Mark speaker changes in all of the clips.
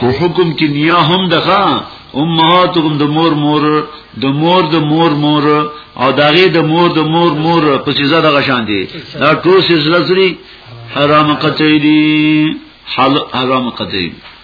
Speaker 1: په حکم کې نیا هم دغه امهاتکم د مور مور د مور د مور مور او داغه د مور د مور مور په سزا دغه شان دي دا ټول سلسله سری حرام قطعی دي حرام قطعی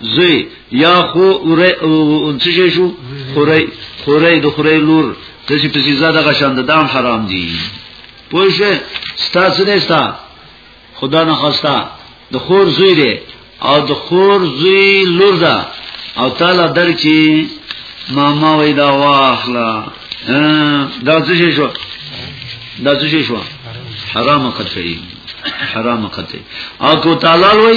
Speaker 1: زوی یا خو اوره او څه شي شو خوري خوري د خوري لور ته چې په سزا دغه شان د دام حرام دي پوښه ستا څه نه ستا خدا نه خواستا د خور زوی دی او د خور زوی لور ده او تعالی درکې ماما وې دا واخلا دا څه شي شو دا څه شي شو حرام قتل حرام قتل او کو تعالی وې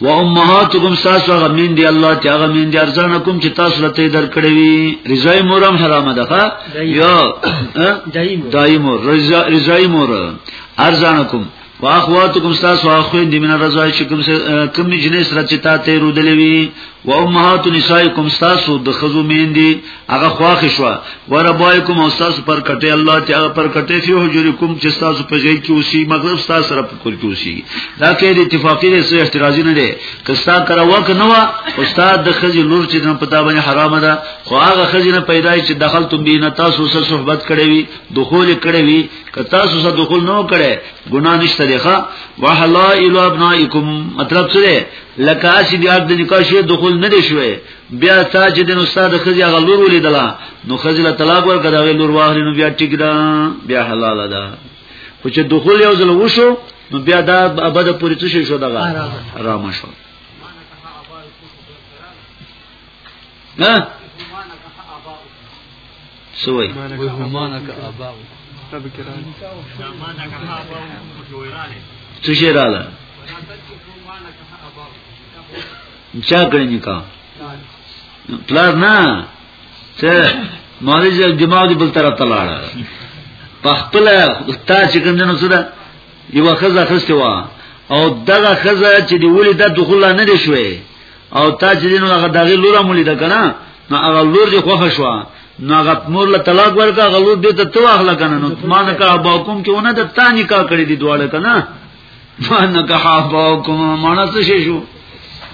Speaker 1: و امهاتکم ساسو هغه مين دي الله چې هغه مين دي ارزان کوم چې تاسو لته درکړې وي رضای مورم حرام ده ښا یا دای مور رضای مور ارزان کوم واخواتکم تاسو اخوین دی من رضای شکم کم جنې سره چې تا ته رودلې وي و امهات نسائکم تاسو د خزو میندې هغه خواخ شو و ربایکم او تاسو پر کټه الله چې هغه پر کټه فی حجرکم چې تاسو په ځای کې اوسې مغرب تاسو سره په کور کې اوسې دا کې د اتفاقی له سره احتراز نه دی که تاسو کرا وک نو استاد د خزي لور چې نه پتا باندې حرام ده خو هغه خزي نه پیدا چې دخل تم بینه تاسو سره صحبت کړې وي دخول کړې وي که تاسو سره دخول نه کړې ګناه نشته دی ښا وحلائل ابنائکم مطلب څه دی لکه چې بیا د نکاح شی دخول نه دی شوی بیا تا چې د استاد خزي هغه لور ولیدله نو خزي له طلاق ورکړه هغه لور واخلې نو بیا ټیک ده بیا حلاله ده خو چې دخول یو ځل وشو نو بیا دا ابد پوری څه شو دغه حرام شو نه سوي
Speaker 2: وهمانك اباو
Speaker 1: څه شي رااله چا کړی نکاح پلار نه ته مولوی چې دماغ دی بل طرف ته لاړه په خپل تا چې کوم جنو سره یو خزه خسته وا او دغه خزه چې دی ولې د دخول نه دی شوې او تا چې دینو هغه دغه لور مولې ده کنه نو هغه لور دې خوښ شو نو هغه مور له طلاق ورکا هغه لور دې ته تو اخلا کنه نو ما نه کا با کوم کې ونه د تا نکاح کړې دي دواړه کنه ما نه کا با کوم ما نه څه شو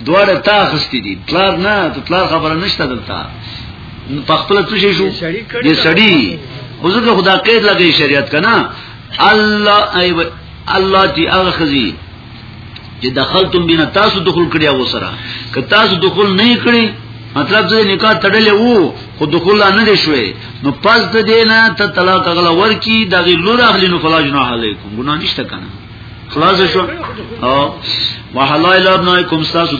Speaker 1: دواړه تا خستې دي پلار نه ته پلار خبره نشته دلته په خپل څه شو دې سړی وزګه خدا قید لګي شریعت کنه الله ای الله چې هغه خزي چې دخلتم بنا تاسو دخول کړی او سره که تاسو دخول نه کړی مطلب دې نکاح تړلې وو خو دخول نه دي شوي نو پس د دې نه ته طلاق غلا ورکی دغه لور اخلي نو فلا جناح علیکم ګناه نشته کنه خلاص شو او وحلائل ابنائکم تاسو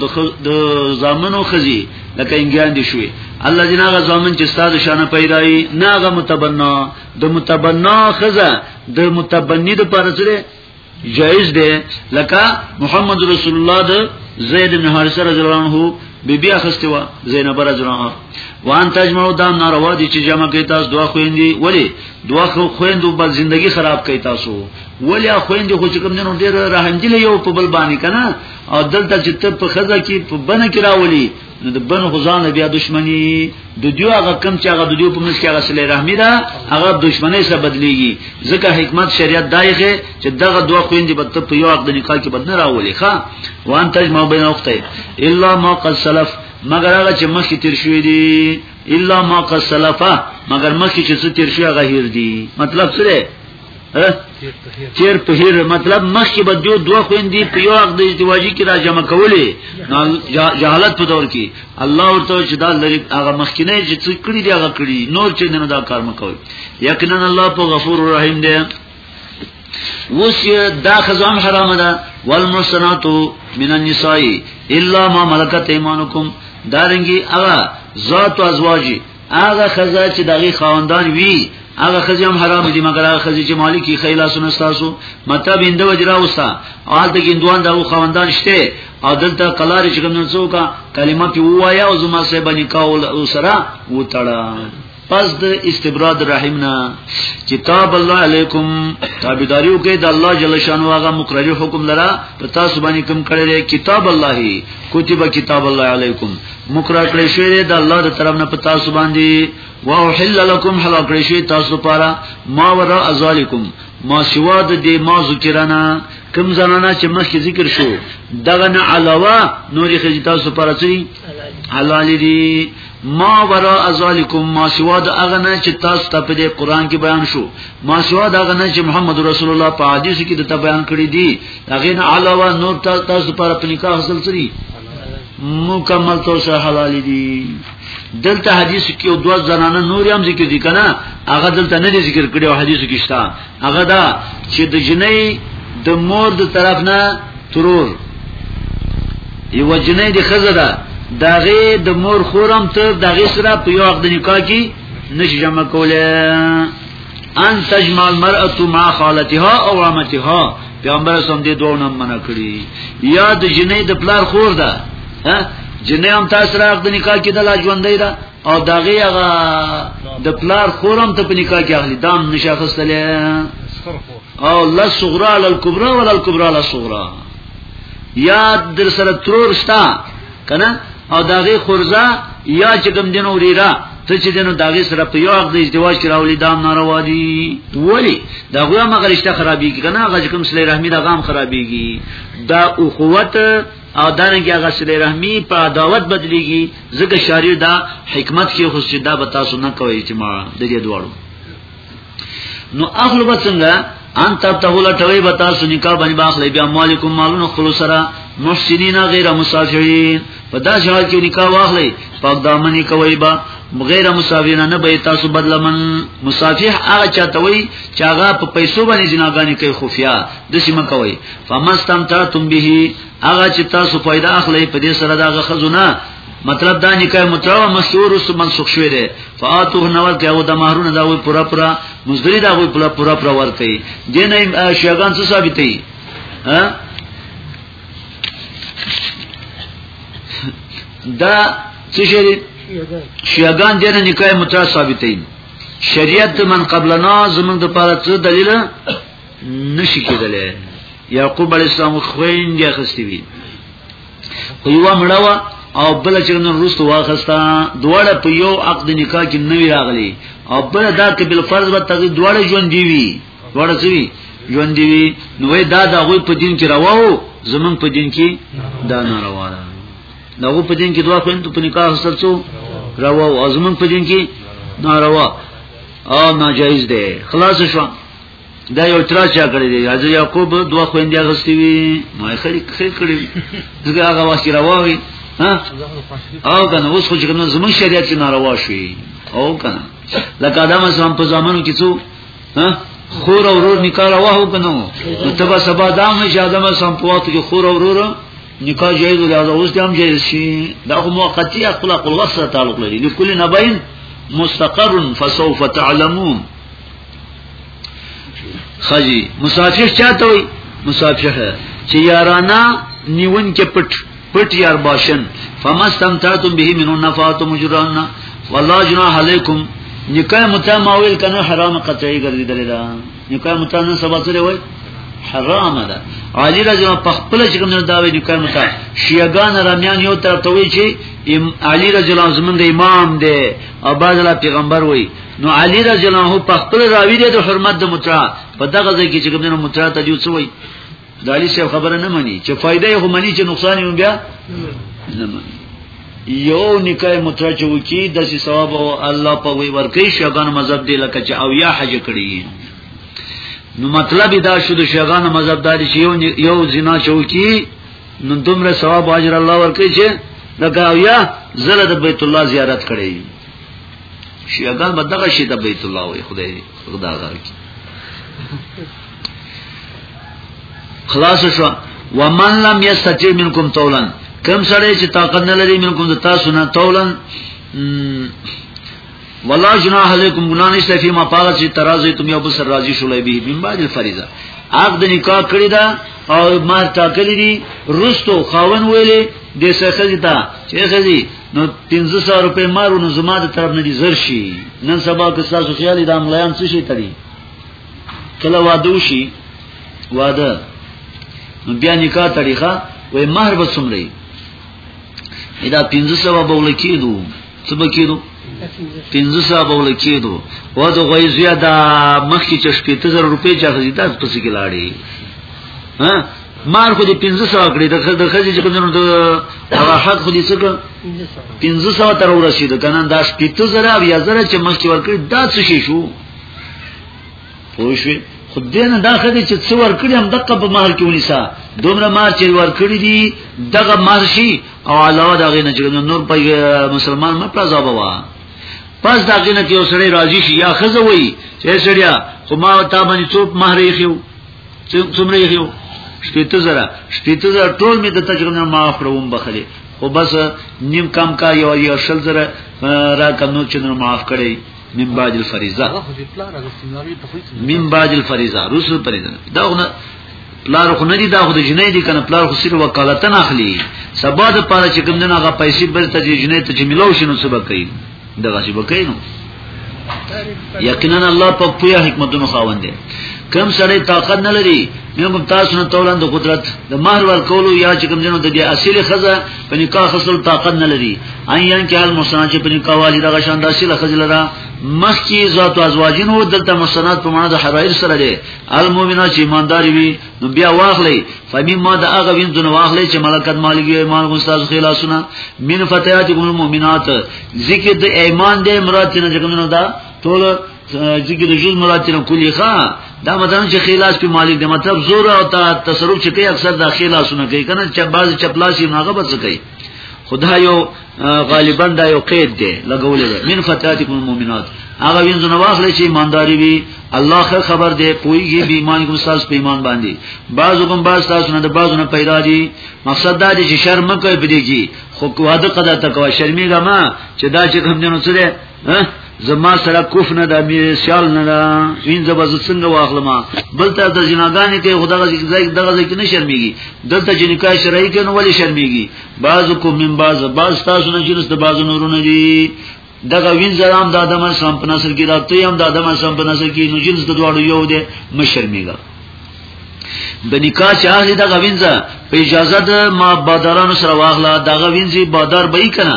Speaker 1: د زامنو خزي لکه انګیان دي شوي الله جنا غ زامن چې تاسو شانه پیدای ناغه متبنا د متبنا خزه د متبنی د پرځره جائز ده لکه محمد رسول الله ده زید بن حارثه رضی الله عنه بی بی اخسته وا زینب رضی الله عنها وان تجمعو دا ناروا دي چې جمع کوي تاسو دوا خويندې ولی دوا خويندو بل ژوندۍ خراب کوي تاسو ولی خويندې خو چې کوم نه ډېر رحم دي یو په بل باندې کنه او دلته چې ته په خزه کې په بنه کې راولي نو د بن غزان بیا دشمنی د دیو هغه کم چې هغه د دیو په منځ کې هغه سلی رحمی ده هغه دشمنی سره بدلیږي ځکه حکمت شریعت دایغه چې دغه دوه خويندې به ته په یو عقد نکاح کې بدنه راولي ښا وان تجمع بین اخته الا ما قد سلف مگر هغه چې مخکې تیر شوې دي الا ما قد سلفا مگر مخکې چې څه تیر شوی هغه هیر دي مطلب څه تیر په هیر مطلب مخکې به دیو دوه خويندې په یو عقد ازدواجی کې را جمع کولې جهالت په دور کې الله ورته چې دا لري هغه مخکې نه چې څه کړی دی هغه کړی نور چې نه دا کار مکوي یقینا الله په غفور رحیم دی وس دا خزان حرام ده والمحصنات من النساء الا ما ملكت ايمانكم دارنګي هغه ذات ازواجي هغه خزه چې دغه خواندان وی هغه خزه هم حرام دي مګر هغه خزه چې مالکی خیلا سنستاسو مطلب انده وجرا وسا اول د ګندوان دغه خواندان شته او دلته قلار چې کوم څو کا کلمه په وایا او زما سه باندې کاول او سرا وټړه پس د استبراد رحمنا کتاب الله علیکم تابعداریو کې د الله جل شانو هغه مقرر حکم لرا په تاسو باندې کوم کړی کتاب الله کتب کتاب الله علیکم مکرا کړی شوی د الله تر طرف نه پتا سو باندې واحل لكم حلال کړی شوی تاسو لپاره ما ورا ازالکم ما سوا د دې ما ذکرنا کم زنانا چې مخکې ذکر شو دغه نه علاوه نورې خځې تاسو لپاره څه حلال دي ما ورا ازالکم ما سوا د اغنه چې تاسو ته په دې قران کې بیان شو ما سوا د اغنه چې محمد رسول الله په حدیث کې د بیان کړی دی هغه نه علاوه نور تاسو لپاره په نکاح حاصل سری مکمل طور سره حلال دي دلته حدیث کې او دوه زنانه نور هم ذکر دي کنه هغه دلته نه ذکر کړي او حدیث کې شته هغه دا چې د جنې د مور د طرف نه ترور یو جنې د خزه ده داغه د مور خورم ته دغه سره په یو وخت د نکاح کې نشي جمع کوله ان تجمع المرأه مع خالتها او عمتها پیغمبر اسلام دې دوه نوم منع کړی یا د جنې د پلار خور ده ها جنې هم تاسو راغ د نکاح کې د لا ژوندې ده او دغه هغه د پلار خور هم ته په نکاح کې اخلي دام نشاخستلې او لا صغرا علی الكبرى ولا الكبرى علی الصغرا یا در سره ترور شتا کنه او دغه خورزه یا چې کوم دینو ریرا ته چې دنو داغه سره په یو عقد ازدواج کې راولي دا ناروا دي ولی دا غو ما غرشته خرابي کې کنه هغه کوم سلی رحمی دا غام خرابيږي دا اخوت او دانګي هغه سلی رحمی په عداوت بدليږي ځکه شاری دا حکمت کې خو سیدا به تاسو نه کوي چې ما د دې دواړو نو اخلو به څنګه ان تب ته ولا ټوي به تاسو نکاح باندې باخلې بیا مالکم مالون خپل سره محسنین غیر مسافرین په دا شال کې نکاح واخلې پاک دامنې کوي با غیر مسافرین نه به تاسو بدلمن مسافر هغه چاته وي چې هغه په پیسو باندې جناګانی کوي خفیا د سیمه کوي فمستمتعتم به هغه چې تاسو فائدہ اخلي په دې سره دا غخزونه مطلب دا نکاح متوا مشهور سو منسوخ شوی دی فاتوه نور کې او د مہرونه دا وی پورا پورا مزدری دا وی پورا پورا پورا ورته دین شیغان څه ثابتې ها دا څه شي شیغان دین نکاح متوا ثابتې شریعت من قبلنا زمون د پاره څه دلیل نشي کېدلی یعقوب علی السلام خوین دی خستی وی خو یو مړه وا او بل چې نن روستو واخستا دواړه په یو عقد نکاح کې نوی راغلی او بل دا کې بل فرض به تغي دواړه ژوند دی وی دواړه څه وی ژوند دی وی نو دا دا غوي په دین کې راوو زمون په دین کې دا نه روا ده دا غو په دین کې دوا خوند په نکاح حاصل څو روا او زمون په دین کې ناروا او ناجایز ده خلاص شو دا یو تر چا کړی دی حضرت یعقوب دوه خويندې غستې وي ما خري خري کړی دغه هغه واسي راوي ها او کنه اوس خو چې کنه زمون شریعت کې ناروا شوی او کنه لکه ادم اسلام په زمانو کې څو ها خور او ورور نکاح روا هو کنه نو تبا سبا دا مې چې ادم اسلام په وخت کې خور او ورور نکاح جایز دی او اوس هم جایز شي دا خو موقتی خپل خپل وسه تعلق لري لکل نبین مستقر فسوف تعلمون خاجی مسافر چاته وي مسافر چې یارانا نیون کې پټ پټ یار باشن فمستمتعتم به من النفات مجرانا والله جناح علیکم نکاح متا ماویل کنه حرام قطعی ګرځیدل دا نکاح متا نه سبا سره وای حرام ده علی رضی الله په خپل چې کوم دا وی نکاح متا شیعاګان رامیان یو طرف ته وی چې علی رضی الله زمونږ امام دی او بعض لا پیغمبر وی نو علی رضی الله عنه په خپل راوی دی د حرمت د مترا په دغه ځای کې چې کومه مترا ته جوړ شوی د علی صاحب خبره نه مانی چې فائدې یې هم مانی چې نقصان یې بیا نه مانی یو نکای مترا چې وکی د سی ثواب او الله په وی ورکی شیغان مذهب دی لکه چې او یا حج کړی نو مطلب دا شو د شیغان مذهب دار چې یو یو زنا چې وکی نو دومره ثواب اجر الله ورکی چې لکه او یا زله د بیت الله زیارت کړی شیعاګان به دغه شی ته بیت الله وي خدای دې خدا غار کی خلاص شو ومن لم یستطيع منکم طولا کم سره چې طاقت نه لري منکم د تاسو نه طولا ولا جناح علیکم گناہ نشته فی ما پاغه چې ترازی تم یو بسر راضی شولای به من بعد الفریضه عقد نکاح کړی دا او مار تا کړی دي رستو خاون ویلې د سخزی تا چې سخزی نو 1500 روپے مارو نو زما د طرف نه دي زر شي نن سبا که تاسو خیال د املایان څه شي تري کله واده وشي واده نو بیا نکاح تاریخه وې مہر به څومره دا 1500 به ولکېدو څه به کېدو 1500 به ولکېدو و د غوي زیاده مخکې چې 10000 روپے چا خزیدات پسې کې لاړې ها مار خو دې 1500 کړی د د خځې چې کومو د هغه حق خو دې څه کړ 1500 تر ورسید کنه دا 15000 او 1000 چې مخکې ورکړي دا څه شي شو پوه شئ خو دینه دا خدای چې څو ور کړی هم دغه په مال کې ونیسا دومره مال چې ور کړی دي دغه مال شي او علاوه دا غینه چې نور په مسلمان ما پر عذاب وا پس دا غینه کې اوسړي راضي شي یا خزه وای چې سړیا خو ما ته باندې څوک مہر یې خو څومره یې یو شپېته زره شپېته زره ټول مې د تجربه ما خپلوم بخلې خو بس نیم کم کا یو یو شل زره را کم نو چې معاف کړي من بعد الفریضه من بعد الفریضه رسل فریضه دا غنه پلار خو نه دي دا خو د جنې دي کنه پلار خو سیر وکالتن اخلي سبا د پاره چې کوم نه هغه پیسې بل ته جنې ته چې ملو شنو سبا کوي دغه سی بکینو یقینا الله په پویا حکمتونو خاوند دی کم سړی طاقت نه لري نو کوم تاسو نه تولند قدرت د مہر ور کولو یا چې کوم جنو د دې اصلي خزه په نکاح خسل طاقت نه لري ایان کې حال مسنات چې په نکاح والی دغه شان د اصلي خزه لرا مخکې ذات ازواجین وو دلته مسنات په معنا د حرائر سره دي المؤمنات چې ایماندار وي نو بیا واخلې فمن ما د هغه وین دنه واخلې چې ملکت مالک یې ایمان استاد خلاصونه من فتيات المؤمنات ذکر د ایمان د مراد نه ځګنه دا ټول ذکر د جز مراد نه کلی ښا دا مطلب چې خلاص په مالک د مطلب زور او تصرف چې کوي اکثر د خلاصونه کوي کنه چې بعض چپلاسي ناغه بس کوي خدا یو غالبا دا یو قید دی لګولې ده من فتاتکم المؤمنات هغه وینځو نو واخلې چې ایمانداری وي الله خیر خبر دی کویږي به ایمان کوم ساز په ایمان باندې بعضو کوم بعض تاسو نه د بعضو نه پیدا دي مقصد دا دی چې شرم کوي بده کی خو واده قضا تکوا شرمېږه ما چې دا چې کوم جنو سره زما سره کوف نه دا مې سیال نه دا وینځه بز څنګه واخلم بل ته د جناګانې کې خدغه ځای دغه ځای کې نه شرمېږي دلته چې نکاح شرعي کې نو ولې شرمېږي بعضکم من بعض بعض تاسو نه جنس د بعض نورونه دي دغه وینځه هم د ادم سم په نسل کې راته هم د ادم سم په نسل کې نو جنس د دواړو یو دی مشرمېږي د نکاح چې اخلي دغه وینځه په اجازه د ما بادرانو سره واغله دغه وینځي بادر به یې کنه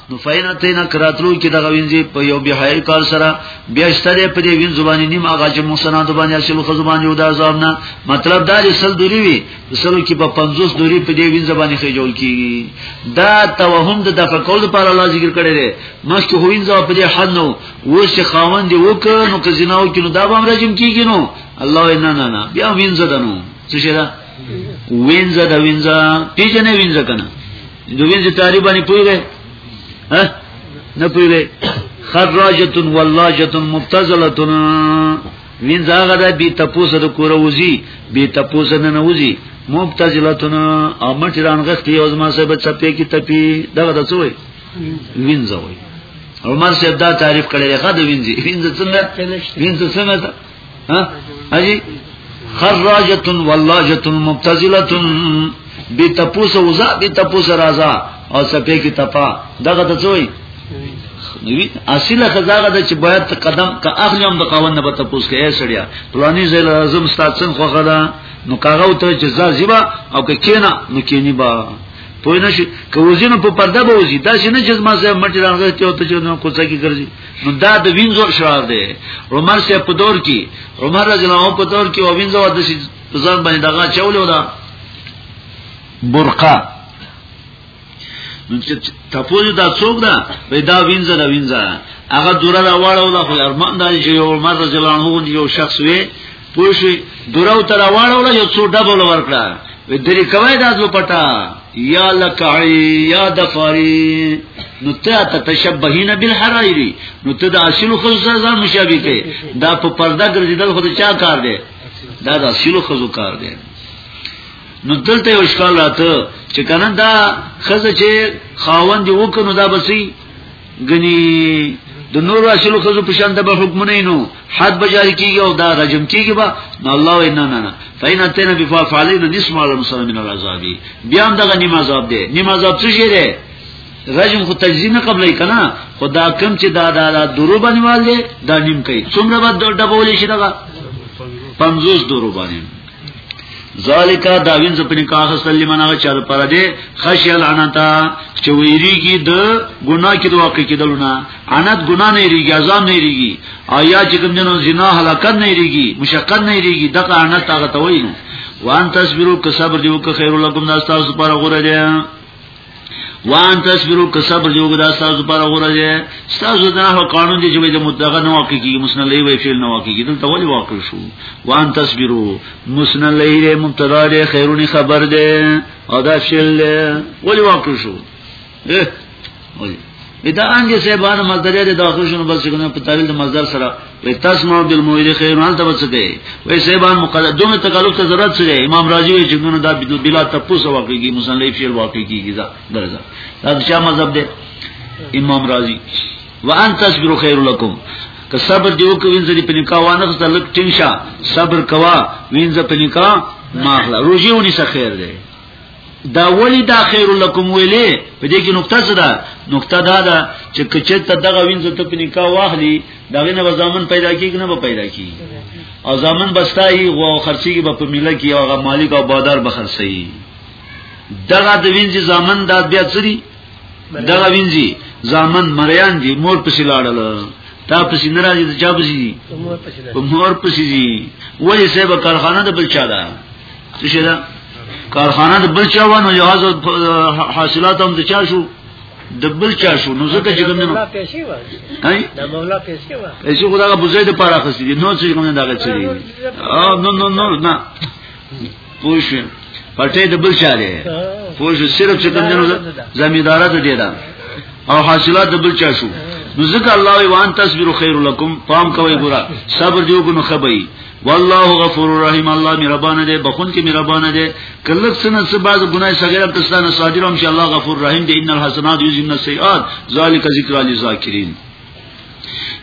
Speaker 1: نو فینا تینا کراتلو کې دغه وینځي په یو بهای کار سره بیا شته په دې وین زبانی نیم هغه چې محسنات باندې اصل خو زبانی یو د عذاب نه مطلب دا چې سل دوری وي سلو کې په 50 دوری په دې وین زبانی خې جوړ کیږي دا توهم د دفع کول لپاره الله ذکر کړی دی مخکې هو وین زبا په دې حد نو و چې خاوند دی وکړ نو که زناو کې نو دا به رجم کیږي نو الله نه نه نه بیا وین زدنو څه شه دا وینځه د وینځه پیژنې وینځه کنه د وینځ تعریف باندې پوهیږئ ها نه پوهیږئ خراجتون ولاجتون مبتزلتون وینځ هغه د بی تپوسه د کور وزي بی تپوسه نه نه وزي مبتزلتون او مټی رانغختی او زما سبب چپی کی تپی دغه د څوی وینځوي عمر صاحب دا تعریف کړی دی خا د وینځي وینځ څنګه وینځ څنګه ها اجي خراجه ولاجه مبتذله بي تپوس وزا بي تپوس رازا او سپه کی تپا دغه د څوی نوی اصله خزاغه د چې باید ته قدم که اخلي هم د قاون نه به تپوس کې سړیا پلاني زل اعظم ستاسو خو خدا نو کاغه ته چې زازیبا او که کینا نو کینی با پوه نه شي که وزینو په پرده به وزي دا چې نه چې ما سره مټی راغلی ته ته چې نو کوڅه کې ګرځي نو دا د وینځو شعار دی عمر سے په دور کې عمر رضی الله عنه په دور کې او وینځو د ځان باندې دغه چولو دا برقه تپوزو دا څوک ده پیدا وینځه دا وینځه هغه دوره دا واړو دا خو ارمان دا چې یو عمر رضی الله عنه یو شخص وي پوشی دراو تر واړوله یو څو ډبل ورکړه وی دری کوي دازو پټا یا لکعی یا دفاری نو ته تتشبهین بالحرائری نو ته د اصل خزو سره ځان مشابه کې دا په پرده ګرځیدل خو چا کار دی دا د اصل خزو کار دی نو دلته یو اشکال راته چې کنه دا خزه چې خاوند یو کنو دا بسی غنی د نور اصل خزو په شان د حکم نه نو حد بجاری کیږي او دا رجم کیږي با نو الله و نه نه نه فین اتینا بفعل فعلینا نسم علی المسلم من العذاب بیا هم دغه نیم عذاب دی نیم عذاب څه شي دی رجم خو تجزیه نه قبلې کنا خدا کم چې دا دا, دا درو بنوال دی دا نیم کوي څومره به ډبول شي دغه 50 درو باندې ذالک دا وینځ په نکاح سره لمن هغه چر پر دې خشی العنتا چې ویریږي د ګناه کې د واقع کېدلونه عنت ګناه نه ریږي عذاب نه ریږي آیا چې کوم جنو زنا هلاکت نه ریږي مشقت نه ریږي دغه عنت هغه ته وایي وان تصبرو که صبر دیو که خیر لکم دا تاسو پر غوړه دي وان تصبرو که صبر جوګ دا تاسو پر غوړه دي تاسو دا هو قانون دي چې د متغه نه واقع کیږي مسن لې وی فعل نه واقع کیږي دلته ولې واقع شو وان تصبرو مسن لې مبتدا دې خیرونی خبر دې او دا فعل ولې واقع شو اه ولې دا انګه سیبان مصدر دې داخل شنو بس څنګه په تعویل د مصدر سره وې تسمع بالموید خیران ته وڅکې وې سیبان مقدر دومره تکلف ته ضرورت سره امام راضی وی چې ګنو دا بلا تپوس واقع کی مصنف فعل واقع کیږي دا درځه دا چې مذهب دې امام راضی وان تصبر خیر لكم که صبر دیو کو وینځ په نکاح وانه ته لک ټینشا صبر کوا وینځ په نکاح ماخلا روزي ونی څه خیر دی دا ولی دا خیر لکم ویلې په دې کې نقطه څه ده نقطه دا ده چې کچته دغه وینځ ته په نکاح واخلي دغه نه ځامن پیدا کیږي نه به پیدا کیږي او ځامن بستای غو خرچيږي په مله کې او غو مالک او بادار به خرڅي دغه د وینځ ځامن دا بیا څري دغه وینځ ځامن مریان دي مور پسې لاړل تا پسې ناراضي ته چا پسې دي مور پسې دي ولی سبب کارخانه د بل چا ده څه شي دا کارخانه د بل چا ونه جهاز حاصلات هم د چا شو د بل چا شو نو زکه چې کوم نه مولا پیسې و
Speaker 2: د مولا پیسې و
Speaker 1: پیسې خدا غو بوزید پر اخستې دي نو چې کوم نه دغه څه دي او نو نو نو نه پوښ پټې د بل چا دی پوښ صرف چې کوم نه زمیدارات دی دا او حاصلات د بل چا شو نو ځکه الله وی وان تصبر خیر لکم پام کوي ګورا صبر دیو کو نو خبي والله غفور رحیم الله مهربان دی بخون کې مهربان دی کله سن څه بعد ګناه صغیره تستانه صادره ان شاء الله غفور رحیم دی ان الحسنات یذهبن السیئات ذالک ذکر للذاکرین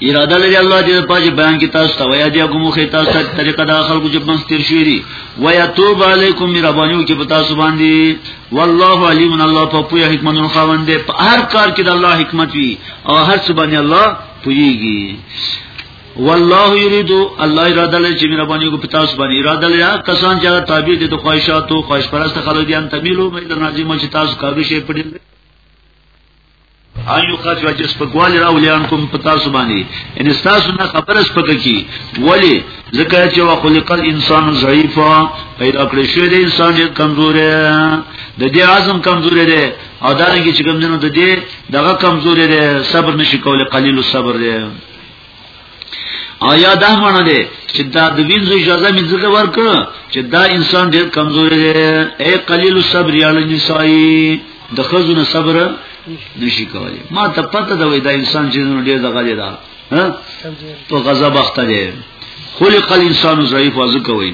Speaker 1: اراده لري الله دې په دې بیان کې تاسو ته ویا دی کوم خې تاسو ته طریقه دا خلکو چې بنس تیر شوی دی ویا توب علیکم ربانیو کې پتا سو باندې والله علیم الله په پوهه حکمتونو خاوند دی په هر کار کې د الله حکمت وی او هر څه باندې الله پوهیږي والله یرید الله اراده لري چې مهرباني کو پتا سو باندې اراده لري کسان چې تابع دي د خواهشاتو خواهش پرست خلک دي ان تمیلو مې د راځي مو چې تاسو کاږي شي پړي ایو خاص وجه سپکوال راولیان کوم پتا سو باندې ان تاسو نه خبره سپک کی ولی ذکر چې وخلق الانسان ضعیفا پیدا کړی شوی دی انسان یې کمزورې د دې اعظم کمزورې دی او دا رنګ چې کوم دنو د دې دغه کمزورې دی صبر نشي کولای قلیل الصبر دی آیا دا معنی ده چې دا د وینځو اجازه مې ځکه ورکړ چې دا انسان ډیر کمزوري دی اے قلیل الصبر یال نسائی د خزونه صبر نشي کولای ما ته پته ده وای دا انسان چې نو ډیر دغه دی دا ها په غضب اخته دی خلق الانسان ضعیف وازو کوي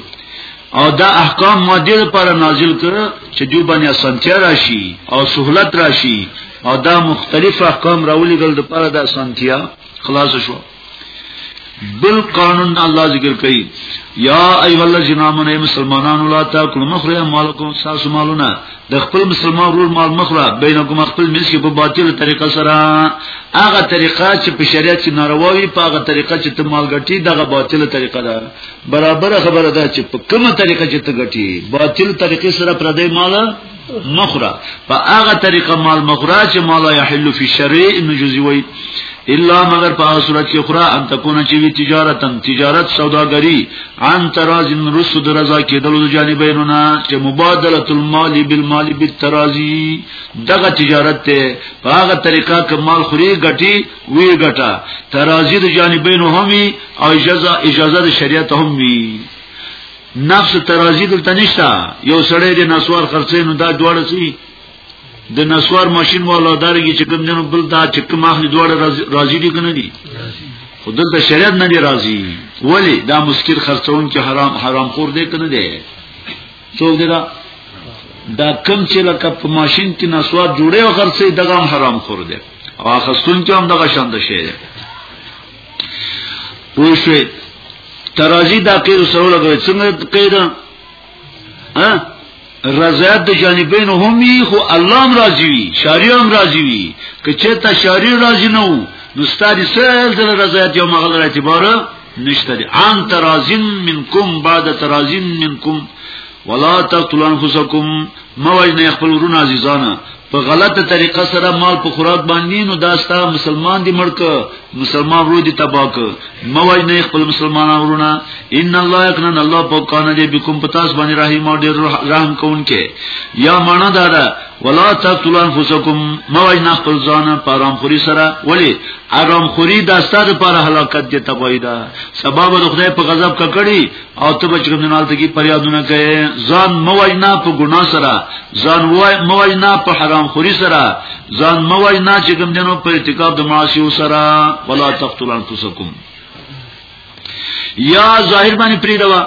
Speaker 1: او دا احکام ما دې پر نازل کړ چې دوی باندې اسانتیا راشي او سہولت راشي او دا مختلف احکام راولېګل د پر د اسانتیا خلاص شو بل قانون الله ذکر کوي یا ایه الذین آمنوا مسلمانانو لا تاکلوا مخریا مالکم ساس مالونه د خپل مسلمان رول مال مخره بینکم خپل مس کې په باطل طریقه سره هغه طریقه چې په شریعت کې ناروا وي په هغه طریقه چې ته مال ګټي دغه باطل طریقه ده برابر خبره ده چې په کومه طریقه چې ته ګټي باطل طریقې سره پردې مال مخرا په هغه طریقه مال مخرا چې مال یحل فی شرع نجزی وی الا مگر په هغه صورت کې خورا ان تکونه چې وی تجارتن تجارت سوداګری ان ترازن رسد رضا کېدل د جانبینونه چې مبادله المال بالمال بالترازی دغه تجارت ته په هغه طریقه کې مال خوري غټي وی غټا ترازی د جانبینو هم او اجازه اجازه د شریعت هم وی نفس ترازی دلته نشته یو سړی د نسوار خرڅې نو دا دواړه سي د نسوار ماشين والا دارږي چې کوم جنو بل دا چې کوم اخلي دواړه راضي دي کنه دي خو دلته شریعت نه دی راضي ولی دا مسکر خرڅون کې حرام حرام خور دی کنه دی څوک دی دا دا کم چې لکه په ماشين کې نسوار جوړي او خرڅې دغه حرام خور دی او اخستون کې هم دغه شان ده شی پوه شوې ترازی دا قید سره لګوي څنګه قید ها رضایت د جانبین هم وي خو الله هم راضي وي شارع هم راضي وي که چې تا شارع راضي نه وو نو ستاسو سره د رضایت یو مغلر اعتبار نشته دي عام ترازین منکم بعد ترازین منکم ولا تقتلوا انفسکم موجنه خپل ورونه عزیزانه په غلطه طریقه سره مال په خوراک باندې نو دا ستا مسلمان دی مړک مسلمان ورو دی تباک موج نه خپل مسلمانان ورونه ان الله یقنا الله په کان دی بكم پتاس باندې رحیم او ډیر رحم کوونکې یا معنا دا ده ولا تقتلوا انفسکم موج نه خپل ځان په آرام خوري سره ولی آرام خوري دا ستاسو لپاره هلاکت دی تبعیدا سبب د خدای په غضب ککړی او ته بچ کوم نه تکي پریادونه کوي ځان موجنا په ګنا سره ځان وای موجنا په حرام خوري سره ځان موجنا چې کوم دنو په ارتکاب د معاصی سره ولا تقتلوا انفسکم یا ظاهر باندې پریدوا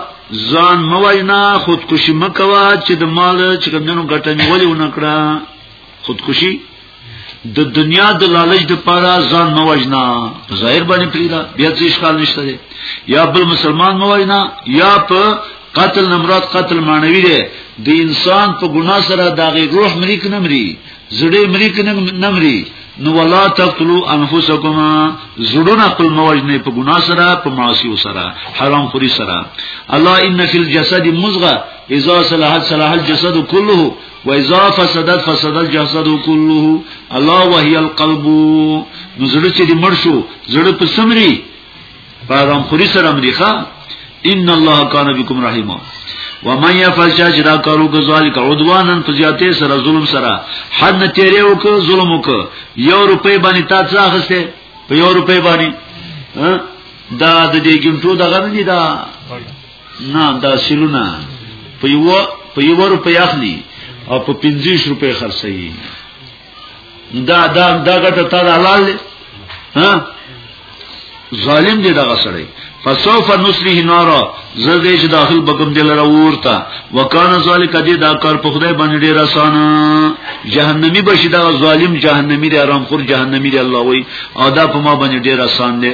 Speaker 1: ځان موجنا خودکشي مکوا چې د مال چې کوم دنو ګټنی ولې ونکړه خودکشي د دنیا د لالچ د پاره ځان نه وجنا ظاهر باندې پریدا بیا څه اشکال نشته دی یا بل مسلمان نه وجنا یا په قتل نمرات قتل معنوي دی د انسان په ګناه سره دغه روح مری کنه مری زړه مری کنه نمری نو ولا تقتلوا انفسکم زړونه خپل موجنه په ګناه سره په معاصی سره حرام خوري سره الله ان فی الجسد مزغه اذا صلحت صلح الجسد كله و اذا فسدت فسد الجسد كله الله وهي القلب نو زړه چې مړ شو زړه په سمري پیغام خوري سره امریکا ان الله کان بكم رحیما ومن يفعل شاجرا کارو که ذالک عدوانا فزیاته سره ظلم سره حد نه تیرې وک ظلم وک یو روپې باندې تا څه اخسته په یو روپې باندې دا د دې ګنټو دغه نه دی دا نه دا سیلونه په یو په یو روپې اخلي او په 50 روپې خرڅي دا دا دا ګټه تا حلال دی ها ظالم دی دغه سړی فسوف نسلیه نارا زده چې داخل بکم دل را ورتا وکانه ذالک دې دا کار په خدای باندې ډیر آسان جهنمی بشي دا ظالم جهنمی دی آرام خور جهنمی دی الله وای او دا په ما باندې ډیر آسان دی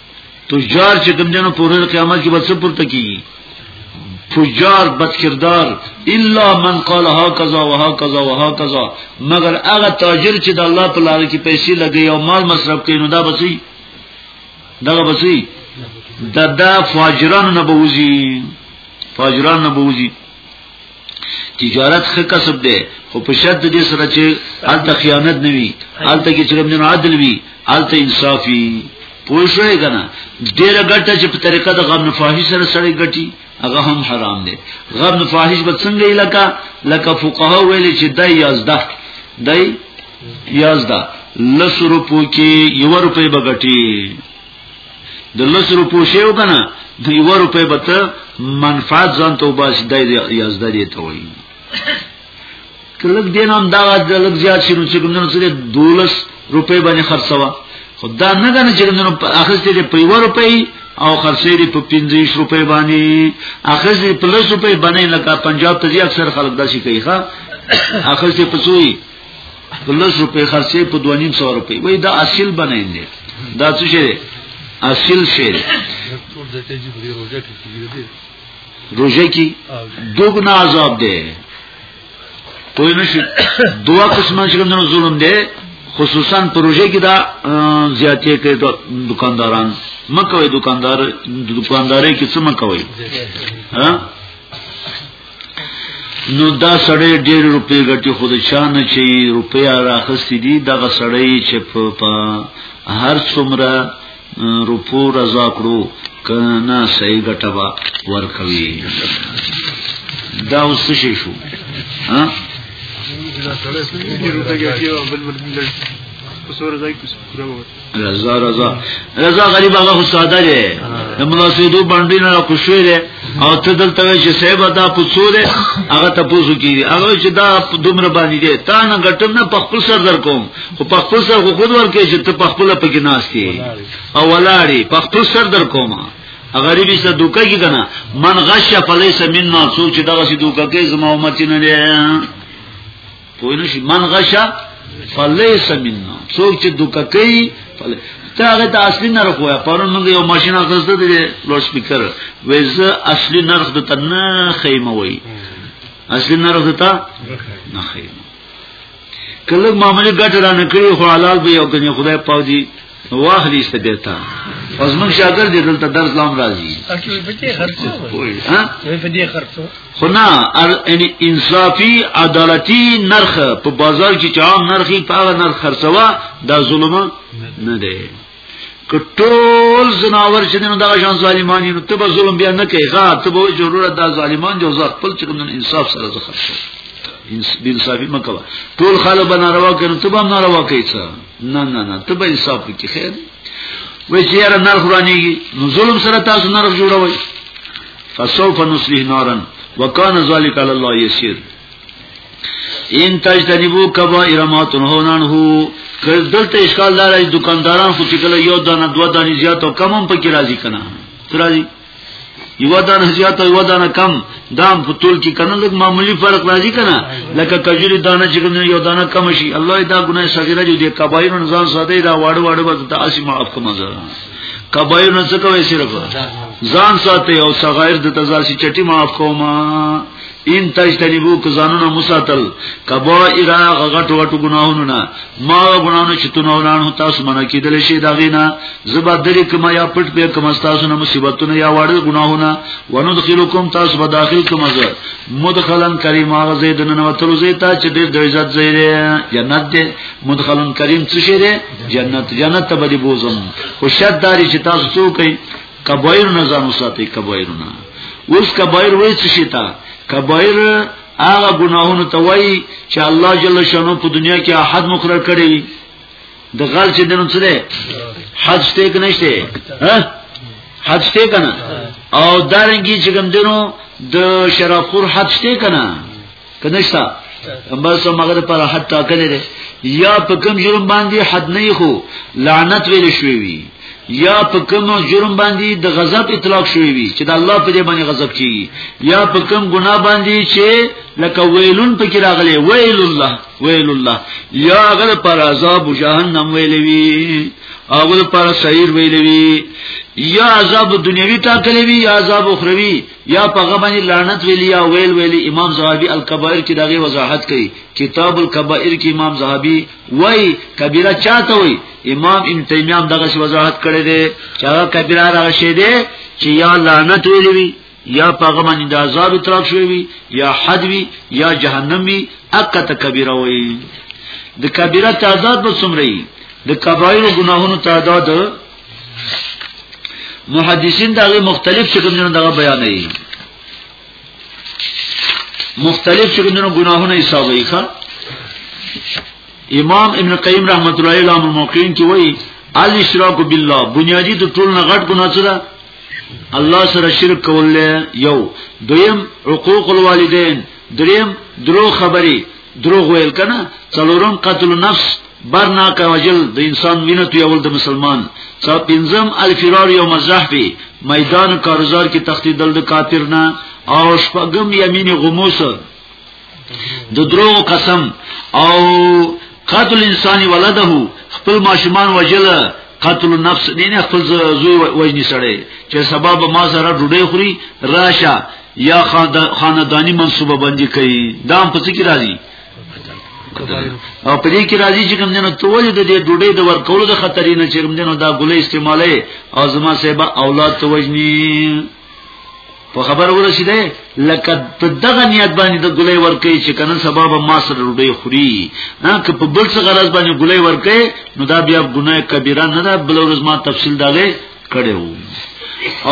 Speaker 1: تجار چې کوم جنو پورې قیامت کې بس پورته کیږي فجار بدکردار الا من قال هكذا وهكذا وهكذا مگر هغه تاجر چې د الله په لار کې پیسې لګي او مال مصرف کوي نو دا بسي دا بسي دا دا فاجران نه بوزي فاجران نه بوزي تجارت خه کسب دی خو په شرط دې سره چې الته خیانت نه وي الته کې چرم نه عادل وي الته انصافي پوه شوې کنه ډېر ګټه چې په طریقه د غم نفاحي سره سره ګټي هغه هم حرام دی غم نفاحي به څنګه لکه لکه فقها ویل چې د 11 د 11 لس روپو کې یو روپې بغټي د لس روپو شی وکنه د یو روپې به ته منفعت ځان ته وباسي د یازده دی ته وایي کله دې نام دا د لږ زیات شنو چې کوم نن سره 12 روپې باندې خرڅوا خدا نه غنه چې نن اخستې دې په یو روپې او خرڅې دې په 15 روپې باندې اخستې په لس روپې باندې لکه پنجاب ته اکثر خلک داسې کوي ښا اخستې په څوې لس روپے خرچه په دو نیم سو روپے وای دا اصل بنای نه دا څه شي اصل شي روزه کی دوګنا عذاب دی کوئی نشي دوا قسمه چې کوم ظلم دی خصوصا پروژه کې دا زیاتې کوي دکانداران مکوې دکاندار دکاندارې کې څه مکوې ها نو دا سړی ډېر روپې ګټي خود چانه چې روپې راخستې دي دغه سړی چې په هر څومره روپو رضا کړو کنه صحیح ګټه با ورکوي دا اوس څه شو ها
Speaker 2: دا سړی څه دي روپې ګټي او بل بل لږ په سور ځای کې څه
Speaker 1: رضا رضا رضا غریب هغه ساده دی د مناسبو باندې نه خوشوي دی او ته دلته چې صاحب دا پوڅو دی هغه ته پوزو کیږي هغه چې دا دومره باندې دی تا نه غټم نه په خپل سر در کوم خو په خپل سر خو خود ورکې چې ته په خپل پکې ناشتي او ولاړی په خپل سر در کوم غریبی سره دوکه کی کنه من غش فلیس منا سوچ دغه سي دوکه کې زما امت نه دی پوه نه شي من غشا فلیس منا څوک چې دوکه کوي ته هغه ته اصلي نرخ وای پرون موږ یو ماشين اخیسته دی لوډ سپیکر وای زه اصلي نرخ د تنه خیمه وای اصلي نرخ د تا نه خیمه کله معاملې ګټه را نه کړی خو حلال به یو کني خدای پاو دی نو واخلي ست بیرته اوس موږ شاګر دې دلته درس لام راځي
Speaker 2: اکیوي په دې خرڅو
Speaker 1: ها
Speaker 2: په دې خرڅو
Speaker 1: خو نه یعنی انصافي عدالتي نرخ په بازار کې چې عام نرخي په هغه نرخ خرڅوا دا ظلم نه دی کټول زناور چې نو دا شان ظالمان نو ته به ظلم بیا نه کوي غا ته به ضرورت دا ظالمان جو ځات خپل چې کوم انصاف سره ځخه انصافي مکوا ټول خاله بناروا کړي ته به ناروا کوي څه نه نه نه ته به انصاف وکې خیر وای چې یاره نرخ رانیږي نو ظلم سره تاسو نرخ جوړوي فسوف نصلیه نارن وکانه ذالک علی الله یسیر ان تجتنبو کبائر ما تنهون عنه دلته اشکال دار دکانداران خو چې کله یو دانه دوه دانه زیات او کم هم پکې راځي کنه ترازی یو دانه زیات او یو دانه کم دام په تول کې کنه لږ معمولی فرق راځي کنه لکه کجوري دانه چې کنه یو دانه کم شي الله دا ګناه صغیره جو دي کبایر نزان ساده دا واړو واړو به ته اسی معاف کوم زه کبایر نه څه کوي صرف ځان ساته او صغیر د تزاسي چټي معاف کوم ان تجتنبو کزانونه مساتل کبا ایرا غټ غټ ګناهونه نه ما ګناهونه چې تونه ولانو تاسو منه کیدل شي دا غینا زبا درې کما یا پټ به کما تاسو نه مصیبتونه یا وړ ګناهونه وندخلکم تاسو به داخل کما زه مدخلن کریم هغه زید نه وتلو زیتا چې ډېر د عزت زیره جنت دې مدخلن کریم څه شي جنت جنت ته به بوزم خو شت داري چې تاسو څوک کبایر نه ځان وساتي کبایر نه اوس کبایر وای څه شي تا کبایر هغه ګناهونه ته وای چې الله جل شانو په دنیا کې احد مقرر کړی وي د غل چې دنو څه ده حد شته کې نشته ها حد شته کنه او دارنګي چې کوم دنو د شرافور حد شته کنه کنيشتا بس مغه پر حد ټاکل دي یا په کوم جرم باندې حد نه خو لعنت ویل شوی وي یا په کوم جرم باندې د غضب اطلاق شوی وي چې د الله په دې باندې غضب کیږي یا په کوم ګناه باندې چې لکه ویلون په کې راغلي ویل الله ویل الله یا غل پر عذاب جهنم ویلې وي اول پر سیر ویلې وي یا عذاب دنیوي ټاکلې وي یا عذاب اخروی یا په غبنې لعنت ویلی یا ویل ویلی امام زهابي الکبائر کې دغه وضاحت کوي کتاب الکبائر کې امام زهابي وای کبیره چاته وای امام ابن تیمیه دغه وضاحت کړی دی چې هغه کبیره راغی شه دی چې یا لعنت ویلی وی یا پاغه باندې د عذاب اطلاق شوی وي یا حد وي یا جهنم وي اقته کبیره وي د کبیره تعداد به څومره وي د کبایرو ګناهونو تعداد محدثین دا مختلف شکلونه دا بیانوي مختلف شکلونه ګناهونه حسابوي ښا امام ابن قیم رحمت الله علیه امام موقین کې وایي الاشراک بالله بنیادی د ټول نه غټ ګناه څه ده الله سره شرک کول یو دویم حقوق الوالدین دریم درو خبري دروغ ویل کنه څلورم قتل نفس برنا کا وجل د انسان وینه تو یول د مسلمان څا پنځم الفرار یوم الزحف میدان کارزار کې تختیدل د کافر نه او شپږم یمین غموس د دروغ قسم او قتل انسان ولده خپل ماشومان وجل قتل النفس نه نه خپل زوی وجنی سره چې سبب ما سره ډوډۍ خوري راشه یا خاندانی منصوبه باندې کوي دا په څه کې راځي او په دې کې راځي چې کوم دینو ټول د دې ډوډۍ د ورکولو د خطرې نه چې کوم دینو دا ګولې استعمالې او زما صاحب اولاد ته وجني په خبر ورسیده لکه په دغه نیت باندې د ګولې ورکې چې کنه سبب ما سره ډوډۍ خوري نه که په بل څه غرض باندې ګولې ورکې نو دا بیا ګناه کبیره نه ده بل ورځ ما تفصیل داله کړو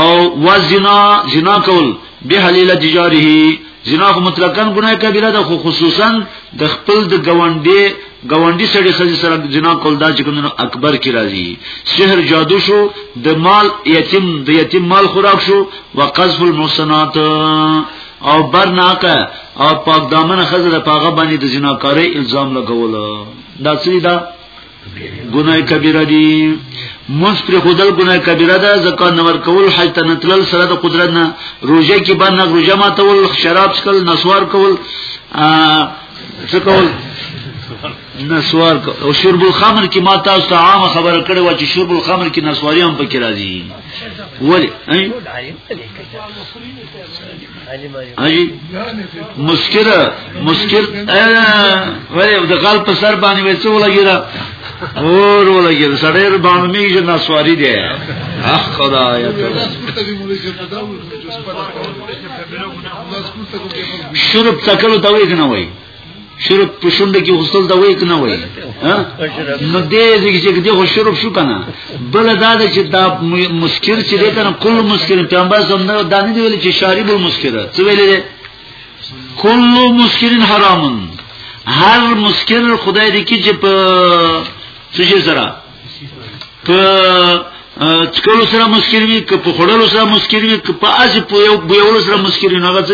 Speaker 1: او وزنا زنا کول به حلیله تجاره زنا خو مطلقاً ګناه کبیره ده خو خصوصا د خپل د گوندې گوندی سړي خځې سره جنا کول دا چې کومنه اکبر کی راځي سحر جادو شو د مال یتیم د یتیم مال خوراک شو وقذف المحصنات او برناکه او پاک دامن خزر پاغه باندې د جناکاري الزام لګول دا څه دا ګناه کبیره دی مونږ پر خودل ګناه کبیره ده زکات نور کول حج ته نتلل سره د قدرت نه روزه کې باندې روزه ماتول شراب څکل نسوار کول څه کول نسوار او شرب الخمر کې ما تاسو ته عامه خبره کړې و چې شرب الخمر کې نسواري هم پکې راځي ولی اجي مسکر مسکر وای د غل په سر باندې وڅ ولګیرا اور ولګیرا سړی باندې میږي نسواری دی اخ خدای ته شرب تکلو ته وای کنه وای شرب په شونډه کې غسل دا وای کنه وای نو دې دې چې دې خو شرب شو کنه بل دا د چې دا مسکر چې دې کنه کل مسکر پیغمبر زم نه دا نه ویل چې شارب المسکر څه ویل دې کل مسکر حرام هر مسکر خدای دې کې چې په څه سره په څکلو سره مسکر وي که په خړلو سره مسکر وي که په اځ په یو بویولو سره مسکر وي هغه څه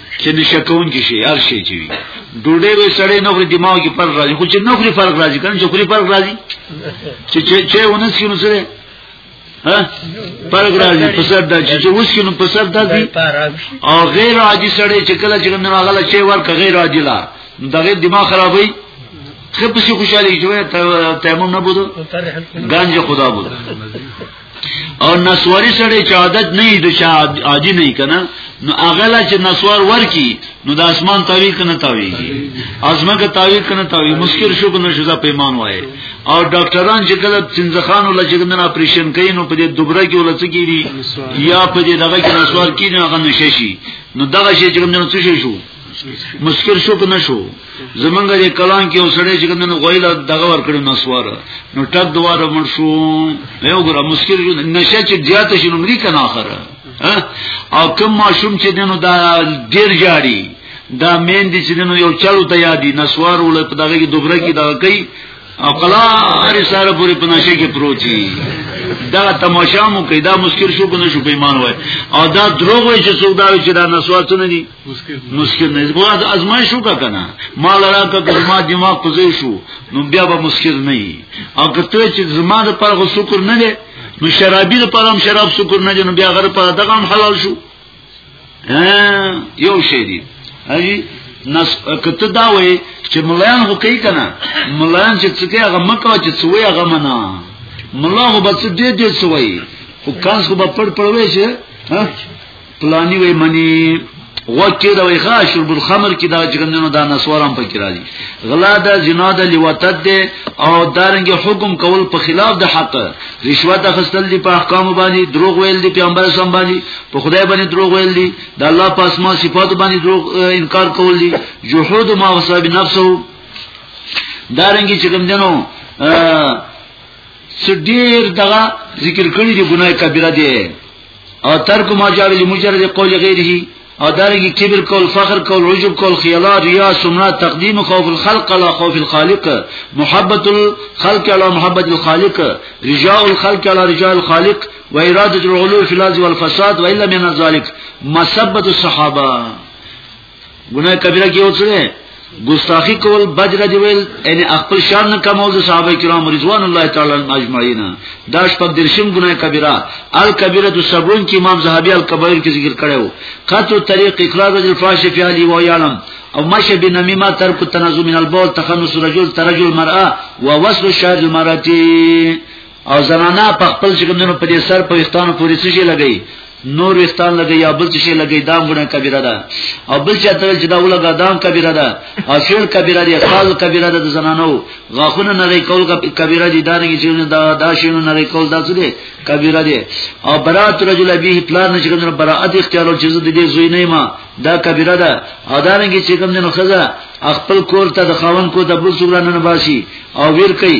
Speaker 1: چې نشکون کې شي هر شي چې وي ډوډۍ به سړې نه خوري دماغ کې فرق راځي خو چې نه خوري فرق راځي کنه چې خوري فرق راځي چې چې چې ونه سینو سره ها فرق راځي په سر دا چې اوس کې نو په سر دا دي او غیر عادي سړې چې کله چې نه غلا چې ورک غیر عادي لا دغه دماغ خرابوي خپل خوشالي جوړه تیمم نه بودو گنج خدا بودو او نسواری سره چې عادت نه دی چې عادي نه کنا نو اغلا چې نسوار ورکی نو د اسمان تاویل کنه تاویږي ازمکه تاویل کنه تاوی مشکل شو کنه شزا پیمان وای او ډاکټران چې کله څنځخان ول چې کنه اپریشن کوي نو په دې دوبره کې ول څه کیږي یا په دې دغه کې نسوار کیږي هغه نششي نو دغه شی چې کوم نو څه شي شو مسکر شو کنه شو زمونږ د کلام کې اوسړې چې کنه غویل دغه ور کړو نسوار نو ټک دواره مړ شو یو ګره مسکر شو نشه چې زیات شي نو مری کنه اخره او کوم ماشوم چې دنو دا ډیر جاری دا مین دي چې دنو یو چلو ته یادي نسوار ول په دغه کې دوبره کې دا کوي او قلا هر سره پوری پناشه کې پروتي دا تماشا مو کې دا مسکر شو کنه شو په ایمان وای او دا دروغ وای چې څوک دا چې دا نسوار څه نه دي مسکر نه زما د ازمایش وکا کنه مال راکا که زما دماغ کوزې شو نو بیا به مسکر نه یي او که ته چې زما د پر شکر نه دی نو شرابي د پر هم شراب شکر نه دی نو بیا غره پر دغه هم حلال شو یو شی دی هغه نس کته دا وای چې ملایان هو کوي کنه ملایان چې څه کوي هغه مکه چې څه وای هغه منا ملاه به څه دې دې څه وای خو کاس خو به پړ پړ وای چې ها پلانی وی منی وکړه دا وی ښا شرب الخمر کې دا جګندنو دا نسوارم پکې را دي غلا دا زنا د لوتت ده او دارنګ حکم کول په خلاف د حق رشوت اخستل دي په احکام باندې دروغ ویل دي پیغمبر سم باندې په خدای باندې دروغ ویل دي د الله په اسماء صفات باندې دروغ انکار کول دي جهود ما وصاب نفسه دارنګ چې کوم جنو څ ډیر دغه ذکر کړی دی ګناه کبیره دی او ترک ما جعل لمجرد قول غیره او دارنګ کبر کول فخر کول عجب کول خیالا ریا سمنا تقدیم خوف الخلق علی خوف الخالق محبت الخلق علی محبت الخالق رجاء الخلق علی رجاء الخالق و اراده العلو فی الارض والفساد و الا من ذلك مسبت الصحابه ګناه کبیره کې وڅړي ګستاخی کول بجره دی ویل ان خپل شان نه کمول د صحابه کرام رضوان الله تعالی عنهم اجمعین دا شپږ درشم ګناه کبیره الکبیره د سبون کې امام زهبی الکبیر کې ذکر کړو قطو طریق اقرار رجل فاش فی علی و یعلم او مشه بنمیمه ترک تنازع من البول تخنص رجل ترجل المرأه ووصل شهر المرأه او زنانا په خپل چې کومونو په دې سر په وختانو پورې څه شي لګي نور وستان لګي یا بل څه لګي دا ګونه کبیره ده او بل چې تر چې دا ولګا دا کبیره ده او شیر کبیره دي خال کبیره ده د زنانو غاخونه نه لري کول کبیره دي دا نه چې دا دا شینو نه لري کول دا څه دي کبیره دي او برات رجل به پلان نه چې کوم برات اختیار او چې د دې زوی نه ما دا کبیره ده او دا نه چې کوم نه خزه خپل کور ته د خاون کو د بل څوګرانو نه باسي او ویر کوي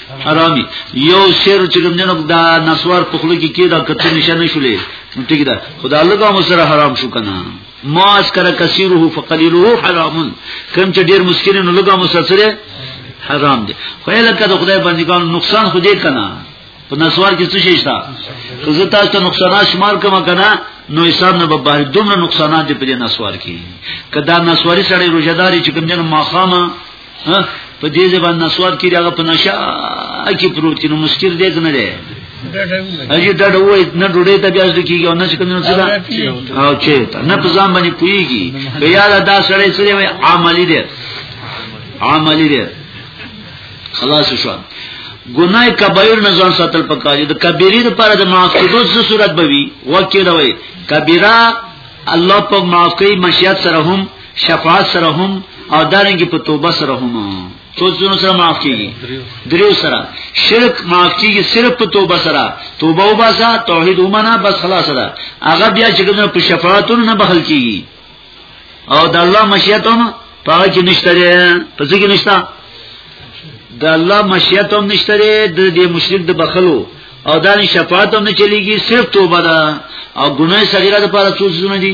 Speaker 1: حرامي یو شعر چې کوم جنو دا نسوار په خلو کې کې دا کته نشانه شولې نو ټیک ده خدا الله کوم سره حرام شو کنه ماس کړه کثیره فقلیله حرام کم چې ډیر مشکل نو لګه مسلسله حرام دي خو لکه د خدای باندې کوم نقصان خو دې کنه په نسوار کې څه شي شته که زه تاسو ته نقصانات شمار کوم کنه نو حساب نه به بهر دومره نقصانات دې په نسوار کې کدا نسواری سره روزداري چې کوم جن ماخامه ها په دې زبان نسوار کې دغه په نشه کې پروت نو مشکل دی کنه دی اجي دا ډوې نه ډوډۍ ته بیا ځل کیږي او نه چې کوم څه دا او چې نه په ځان باندې پويږي بیا دا سړی سره وي عملی دی عملی دی خلاص شو ګناه کبایر نه ځان ساتل پکاري د کبیره لپاره د معاف کېدو څه صورت بوي وکړه وي کبیره الله په معاف کوي مشیت سره هم شفاعت سره هم او دارنګ په توبه سره هم څو څونو سره معاف کیږي دریو سره شرک معاف کیږي صرف په توبه سره توبه او باسا توحید ومنه بس خلاص ده هغه بیا چې کوم په شفاعتونو نه بخل کیږي او د الله مشیتونه پاګه کې نشته ده پس کې نشته د الله مشیت هم نشته ده د دې مشرک د بخلو او دا شفاعت هم نه چلیږي صرف توبه ده او ګناه صغیره لپاره څو څونه دي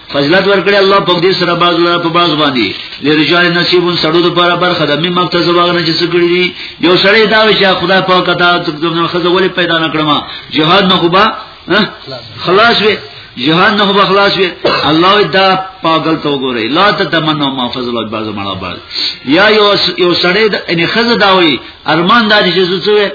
Speaker 1: فضلت ورکړي الله په دې سره باز لره په باز باندې لرجال نصیبون سړو د پر برخه د مم مکتسب غنه چې سګړي دي یو سړی دا وی چې خدای پاک ته تقدم خزه ولې پیدا نکړم جهاد نه خوبا خلاص وي جهاد نه خوبا خلاص وي الله دا پاگل تو ګوري لا ته تمنا ما فضل الله باز مړه باز یا یو یو سړی د ان خزه دا وی ارمان دا چې زوڅوي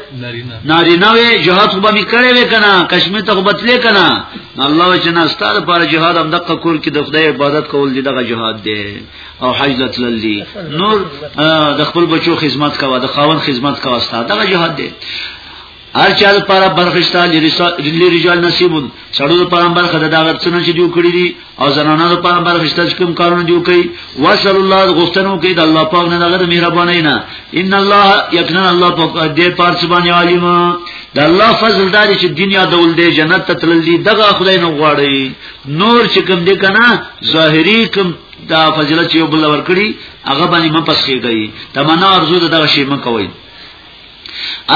Speaker 1: نارینه وي جهاد خوبا میکړې وکنه کشمیر ته خوبتلې کنه الله جنا ستاره پر جهاد هم دغه کول کې د خدای عبادت کول دي دغه جهاد دی او حج لتل دي نور د خپل بچو خدمت کوا د خاون خدمت کوا ستاره دغه جهاد دی هر چا لپاره برخشتا لرجال نصیبون سړو لپاره برخه د داغت څنګه چې دیو کړی دي او زنانو لپاره برخشتا چې کوم کارونه دیو کوي وصلی الله غفتنو کوي د الله پاک نه دغه مهرباني نه ان الله یقینا الله پاک دې پارس باندې عالم د الله فضل داري چې دنیا دول دی جنت ته تلل دي دغه خدای نه غواړي نور چې کوم دې کنه ظاهري کوم دا فضیلت یو بل ور کړی هغه باندې م پسې گئی تمنا ارزو دغه شی م کوي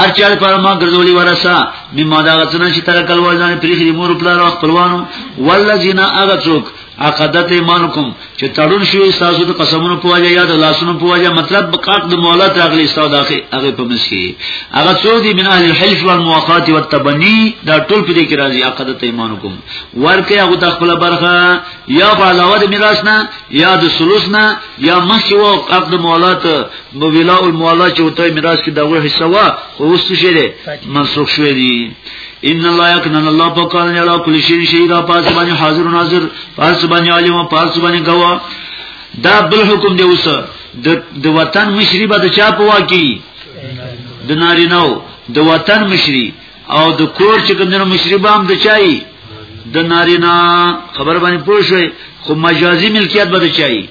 Speaker 1: ارچل پر ما ګرځولي ورسا مما دا غڅنه چې تر کل وځان پریخي مور پلار او خپلوانو والذین اغه څوک عقدت ایمانکم چې تړون شوی تاسو د قسمونو په وجه یا د لاسونو په وجه مطلب بقاق د مولات اغلی استاد اخی هغه په مسکی هغه څو دی من اهل الحلف والمواقات والتبنی دا ټول په دې کې راځي عقدت ایمانکم ورکه هغه د خپل برخه یا په علاوه د میراث نه یا د سلوس نه یا مخکې و عقد مولات بویلا المولات چې وته میراث کې دغه حصہ وا خو اوس څه شي منسوخ شوی دی ان الله یقنا الله پاکان یلا کل شی شی دا پاس باندې حاضر ناظر پاس باندې عالم پاس باندې گوا دا بل حکم دی اوس د د وطن مشری به د چا په واکی د ناری نو د وطن مشری او د کور چې کوم نه مشری به هم د چای د ناری نه خبر باندې پوه شوي خو مجازي ملکیت به د چای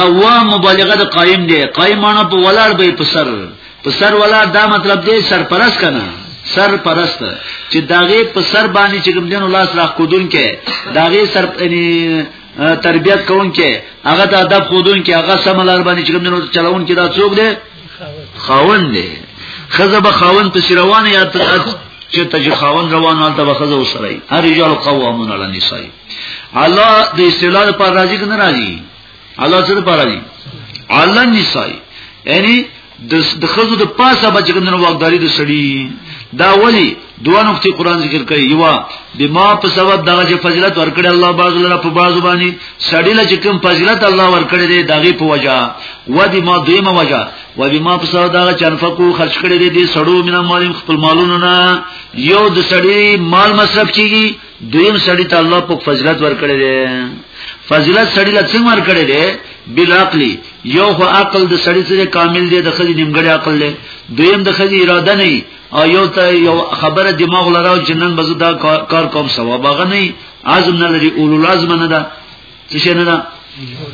Speaker 1: قوام مبالغه د قائم دی قائم معنی په ولار به په سر په سر ولار دا مطلب دی سرپرست کنه سر پرست چې داغه په سر باندې چې کوم دین الله سره خودون کې داغه سر یعنی تربیت کون کې هغه د ادب خودون کې هغه سملار باندې چې کوم دین چلاون کې دا څوک دی خاون دی خزه به خاون په روانه یا چې تجربه خاون روانه البته به خزه وسره هر رجال قوامون علی النساء الله د استعلاء لپاره راځي کنه راځي الله سره لپاره راځي الله نسای یعنی د خزو د پاسه بچ کوم واقداری د سړی دا ولی دوه نقطې قران ذکر کوي یو بما په سبب دغه چې فضیلت ورکړي الله باز لره په باز باندې سړی له کوم فضیلت الله ورکړي دی دغه په وجا و دې ما دیمه وجا و دې ما په سبب دغه چې انفقو خرج کړي دی سړو مینا مالیم خپل مالونو نه یو د سړی مال مصرف کیږي دویم سړی ته الله په فضیلت ورکړی دی فضیلت سړی له څنګه ورکړی دی بل عقلی یو خو عقل د سړی سره کامل دی د خځې نیمګړی عقل دی دویم د خځې اراده نه او یو ته یو خبره دماغ لراو جنن بزو دا کار کوم ثواب غنی عزم نه لري اولو لازم نه ده څه شي نه ده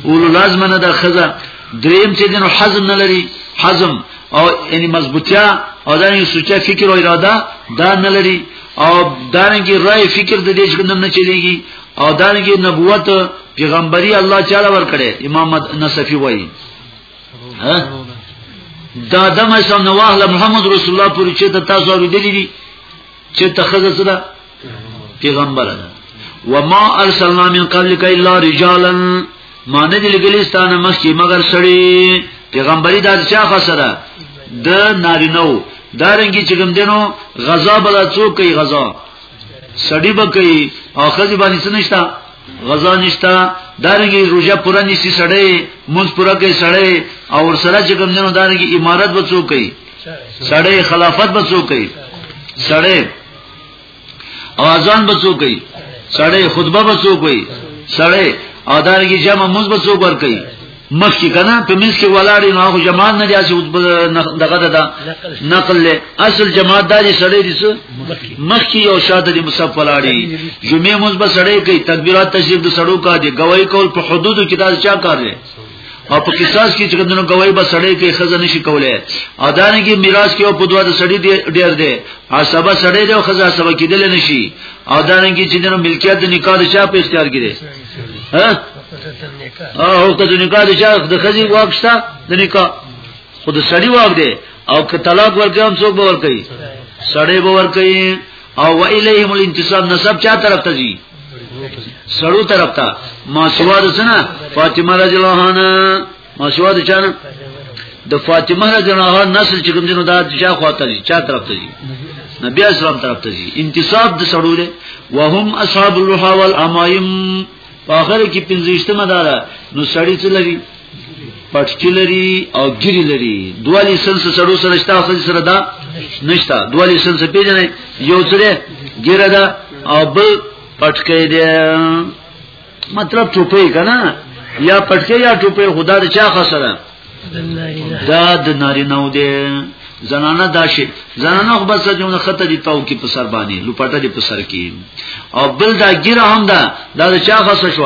Speaker 1: اولو لازم نه ده خزه دریم چې دنو حزم نه لري حزم او یعنی مضبوطیا او دا یو سوچا فکر او اراده دا نه لري او دا رنګي رائے فکر د دې څخه نه چلیږي او دا رنګي نبوت پیغمبري الله تعالی ورکړي امام نصفی وایي ها دا دمه سم نواه محمد رسول الله پوری چې تاسو ورې دي چې تخزه سره پیغمبر ده وما ارسلنا من قبلك الا رجالا ما نه دي لګلی ستانه مخکې مگر سړی پیغمبري دا چا خسره د نارینو دارنګي چې کوم دینو غزا بل څوک کوي غزا سړی به کوي او خځې باندې څه نشتا غزا نشتا دارنګي روزه پوره نشي سړی موږ پوره کوي سړی او ور سره چې کوم دینو دارنګي امارت به څوک کوي سړی خلافت به څوک کوي سړی او اذان به څوک کوي سړی خطبه به څوک کوي سړی او دارنګه جمع موږ به څوک ور کوي مخکې کنه په منځ کې ولاړې نو هغه جماعت نه جاسي دغه ده نقل له اصل جماعت داري سړې دي څه مخکې یو شاته دي مصف ولاړې جمعې موږ به سړې کوي تکبیرات تشریف د سړو کا دي گواہی کول په حدودو کې دا چا کار دی او په قصاص کې چې کدنو گواہی به سړی کې خزه نشي کولای او دانه کې میراث کې او په دوه د سړی ډیر دی او سبا سړی دی او خزه سبا کېدل نشي او دانه کې چې دنو ملکیت د نکاح د چا په اختیار کې دی ها او حق د نکاح د چا د خزي واکستا د نکاح خو د سړی واک دی او که طلاق ورکړي هم څوک به ورکړي سړی به ورکړي او ویلیهم الانتصاب نسب چا طرف ته ځي سړو طرف ته ما سوا د سنا فاطمه رضی الله عنها ما سوا د چانه د فاطمه رضی الله عنها نسل چې کوم جنو دا چا خواته دي چا طرف ته دي نبی اسلام طرف ته دي انتصاب د سړو له وهم اصحاب اللحى والامایم په اخر کې پنځشتمه دارا نو سړی څه لري پټکی لري او ګری لري دوه لیسنس سره سره شته خو سره دا نشته دوه لیسنس پیژنې یو سره ګره ده او بل پټکی دی مطلب ټوپې کنه یا پټکی یا ټوپې خدا د چا خسره دا د نارینه و دی زنانه داشي زنانه خو بس جمله خطه دي تاو کې په سر باندې لوپټه دي په سر کې او بل دا ګیره هم ده دا چا خاصه شو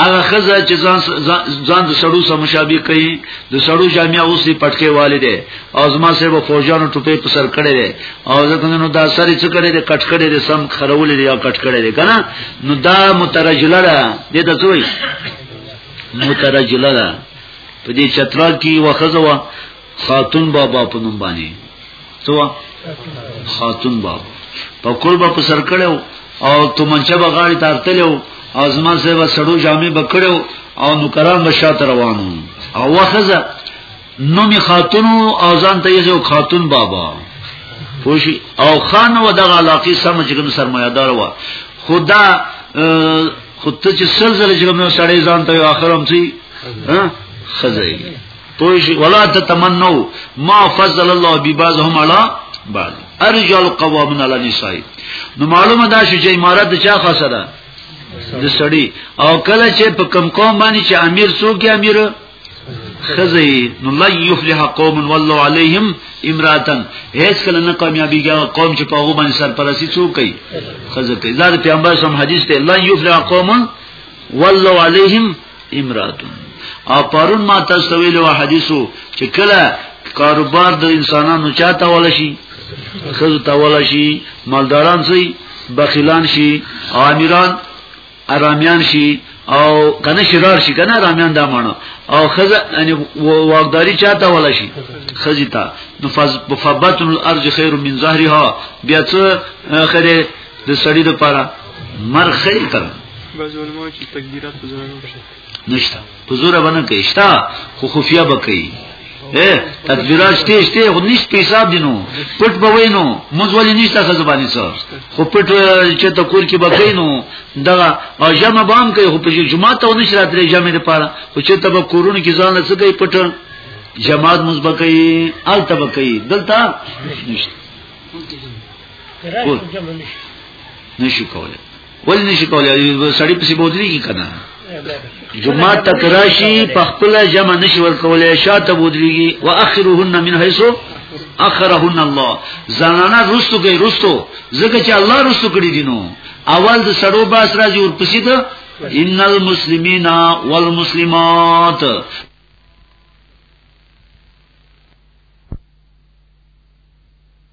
Speaker 1: هغه خزه چې ځان ځان د سړو سره مشابه کوي د سړو جامعه اوس دی پټکي والده او زما سره په فوجانو ټوپې په سر کړي دي او ځکه نو دا سره چې کړي دي کټ کړي دي سم خرولې دي او کټ کړي دي کنه نو دا مترجله ده د ته څوې مترجله ده په دې چترال کې وخزه وا خاتون بابا په نوم باندې سوا خاتون بابا په کور به په سر کړو او تومنچه به غاړي تارتلو او زما سره به سړو جامې به کړو او نوکران به شاته روانو او وخزه نومي خاتون او ځان ته یو خاتون بابا پوشي او خان و دغه علاقه سم چې کوم سرمایدار و خدا خود ته چې سلزله چې کوم سړی ځان ته اخرم سي ها خزه پوه شي ولا تتمنو ما فضل الله ببعضهم على بعض ارجل قوامن علی النساء نو معلومه ده چې امارت د چا خاصه ده د سړی او کله چې په کم قوم باندې چې امیر څوک امیر خزی نو لا یفلح قوم والله علیهم امراتن هیڅ کله نه کامیابی ګا قوم چې په هغه باندې سرپرستی څوک کوي خزه کوي زاد پیغمبر سم حدیث ته لا یفلح قوم والله علیهم امراتون او پرون ما تاسو ویلو حدیثو چې کله کاروبار د انسانانو چاته ولا شي خزو ته ولا شي مالداران سي بخیلان شي او امیران ارامیان شي او کنه شرار شي کنه ارامیان دا مانو او خزه یعنی واغداری چاته ولا شي خزیتا نو فبتن الارض خیر من ظهرها بیا څه خره د سړی د پاره مرخه تر
Speaker 2: بعض علماء چې تکبیرات په زړه وشي
Speaker 1: نشته په زړه باندې کې شته خو خفیا بکې اے تکبیرات شته شته خو نشته په حساب دینو پټ به وینو موږ ولې نشته خزه باندې څو خو پټ چې ته کور کې بکې نو دا او جمع بام کوي خو په جمعه ته ونی شرات لري جمع لپاره خو چې ته به کورونه کې ځان له څه کوي پټ جماعت مزبکې ال تبکې دلته نشته نشو کوله ول نشو کوله سړی پسې بودلی کی کنه جمعه تک راشي په خپل جمع نشو ور کوله شاته بودلی واخرهن من حيث اخرهن الله زنانا رستو کوي رستو ځکه چې الله رستو کړی دي نو اول د سړو باس راځي ور پسې ده ان المسلمین والمسلمات